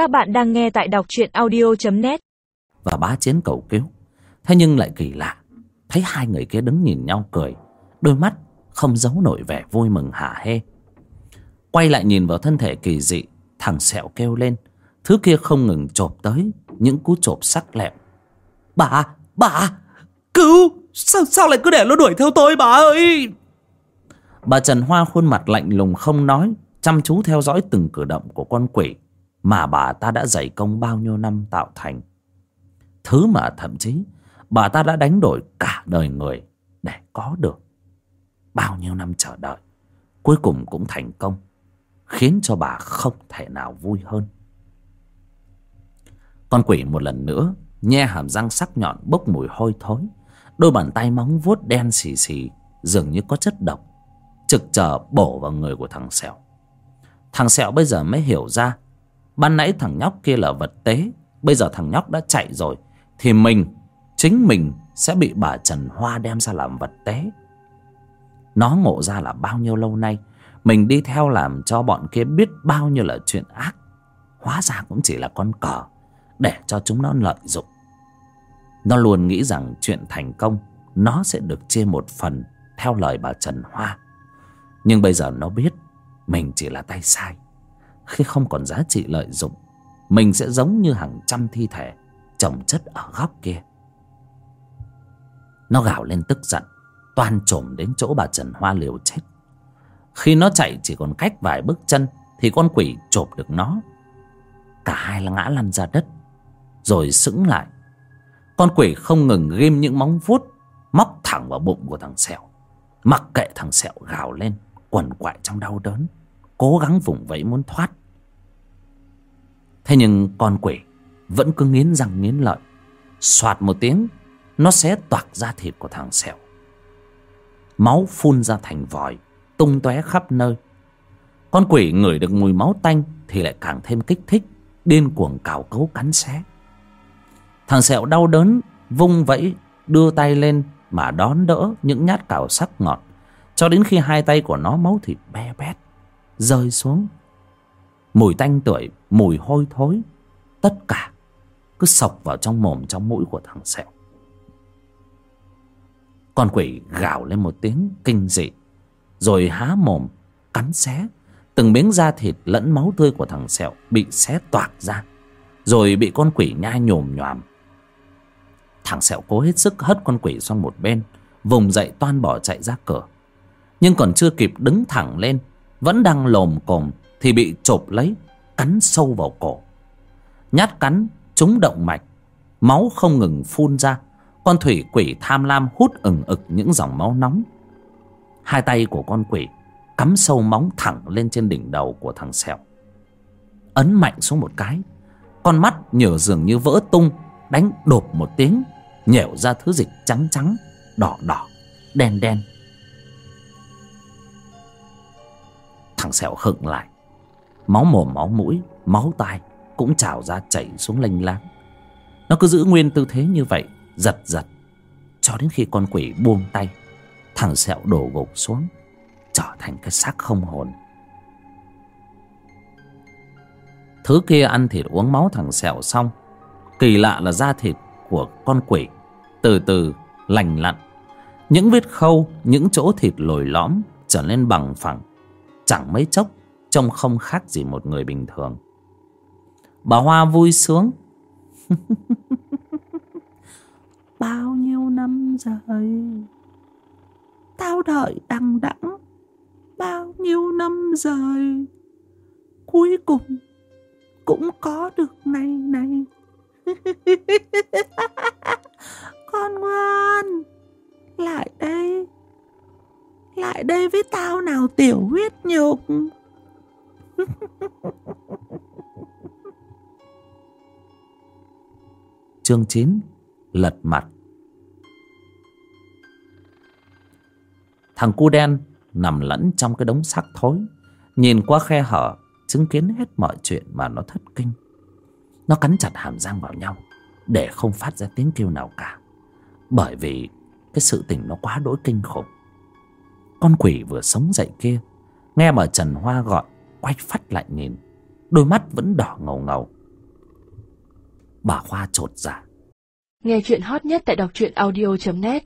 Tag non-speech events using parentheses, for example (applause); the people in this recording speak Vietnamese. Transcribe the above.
Các bạn đang nghe tại đọc truyện audio.net Và bá chiến cầu cứu. Thế nhưng lại kỳ lạ. Thấy hai người kia đứng nhìn nhau cười. Đôi mắt không giấu nổi vẻ vui mừng hả hê. Quay lại nhìn vào thân thể kỳ dị Thằng sẹo kêu lên. Thứ kia không ngừng chộp tới Những cú chộp sắc lẹm. Bà, bà, cứu! Sao, sao lại cứ để nó đuổi theo tôi bà ơi? Bà Trần Hoa khuôn mặt lạnh lùng không nói Chăm chú theo dõi từng cử động của con quỷ. Mà bà ta đã dày công bao nhiêu năm tạo thành. Thứ mà thậm chí Bà ta đã đánh đổi cả đời người Để có được Bao nhiêu năm chờ đợi, Cuối cùng cũng thành công, Khiến cho bà không thể nào vui hơn. Con quỷ một lần nữa Nhe hàm răng sắc nhọn bốc mùi hôi thối, Đôi bàn tay móng vuốt đen xì xì Dường như có chất độc, Trực chờ bổ vào người của thằng Sẹo. Thằng Sẹo bây giờ mới hiểu ra Ban nãy thằng nhóc kia là vật tế, Bây giờ thằng nhóc đã chạy rồi, Thì mình, Chính mình sẽ bị bà Trần Hoa đem ra làm vật tế. Nó ngộ ra là bao nhiêu lâu nay, Mình đi theo làm cho bọn kia biết bao nhiêu là chuyện ác. Hóa ra cũng chỉ là con cờ, Để cho chúng nó lợi dụng. Nó luôn nghĩ rằng chuyện thành công, Nó sẽ được chia một phần Theo lời bà Trần Hoa. Nhưng bây giờ nó biết, Mình chỉ là tay sai. Khi không còn giá trị lợi dụng, Mình sẽ giống như hàng trăm thi thể chồng chất ở góc kia. Nó gào lên tức giận, Toan trồm đến chỗ bà Trần Hoa liều chết. Khi nó chạy chỉ còn cách vài bước chân Thì con quỷ chộp được nó. Cả hai ngã lăn ra đất, Rồi sững lại. Con quỷ không ngừng ghim những móng vuốt, Móc thẳng vào bụng của thằng Sẹo, Mặc kệ thằng Sẹo gào lên, Quằn quại trong đau đớn, Cố gắng vùng vẫy muốn thoát. Thế nhưng con quỷ Vẫn cứ nghiến răng nghiến lợi. Xoạt một tiếng, Nó xé toạc ra thịt của thằng Sẹo. Máu phun ra thành vòi, Tung tóe khắp nơi. Con quỷ ngửi được mùi máu tanh Thì lại càng thêm kích thích, Điên cuồng cào cấu cắn xé. Thằng Sẹo đau đớn, Vung vẫy, đưa tay lên Mà đón đỡ những nhát cào sắc ngọt, Cho đến khi hai tay của nó máu thịt be bét Rơi xuống. Mùi tanh tưởi, Mùi hôi thối, Tất cả cứ sộc vào trong mồm, trong mũi của thằng Sẹo. Con quỷ gào lên một tiếng kinh dị, Rồi há mồm, Cắn xé. Từng miếng da thịt lẫn máu tươi của thằng Sẹo Bị xé toạc ra, Rồi bị con quỷ nhai nhồm nhòm. Thằng Sẹo cố hết sức hất con quỷ sang một bên, Vùng dậy toan bỏ chạy ra cửa. Nhưng còn chưa kịp đứng thẳng lên, Vẫn đang lồm cồm thì bị chộp lấy, Cắn sâu vào cổ. Nhát cắn, trúng động mạch, Máu không ngừng phun ra, Con thủy quỷ tham lam hút ừng ực những dòng máu nóng. Hai tay của con quỷ Cắm sâu móng thẳng lên trên đỉnh đầu của thằng Sẹo. Ấn mạnh xuống một cái, Con mắt nhở dường như vỡ tung, Đánh đột một tiếng, Nhẻo ra thứ dịch trắng trắng, Đỏ đỏ, Đen đen. Thằng Sẹo khựng lại. Máu mồm, máu mũi, Máu tai cũng trào ra chảy xuống lênh láng. Nó cứ giữ nguyên tư thế như vậy, giật giật, cho đến khi con quỷ buông tay, thằng sẹo đổ gục xuống, trở thành cái xác không hồn. Thứ kia ăn thịt uống máu thằng sẹo xong, kỳ lạ là da thịt của con quỷ từ từ lành lặn. Những vết khâu, những chỗ thịt lồi lõm trở nên bằng phẳng, chẳng mấy chốc trông không khác gì một người bình thường. Bà Hoa vui sướng. (laughs) Bao nhiêu năm rồi? Tao đợi đằng đẵng. Bao nhiêu năm rồi? Cuối cùng Cũng có được này này. (laughs) Con ngoan. Lại đây. Lại đây với tao nào, tiểu huyết nhục. (laughs) Chương 9 Lật mặt. Thằng cu đen nằm lẫn trong cái đống xác thối, Nhìn qua khe hở, Chứng kiến hết mọi chuyện mà nó thất kinh. Nó cắn chặt hàm răng vào nhau, Để không phát ra tiếng kêu nào cả. Bởi vì Cái sự tình nó quá đỗi kinh khủng. Con quỷ vừa sống dậy kia, Nghe bà Trần Hoa gọi quay phát lại nhìn. Đôi mắt vẫn đỏ ngầu ngầu. Bà khoa trột dạ. Nghe chuyện hot nhất tại đọc truyện audio .net.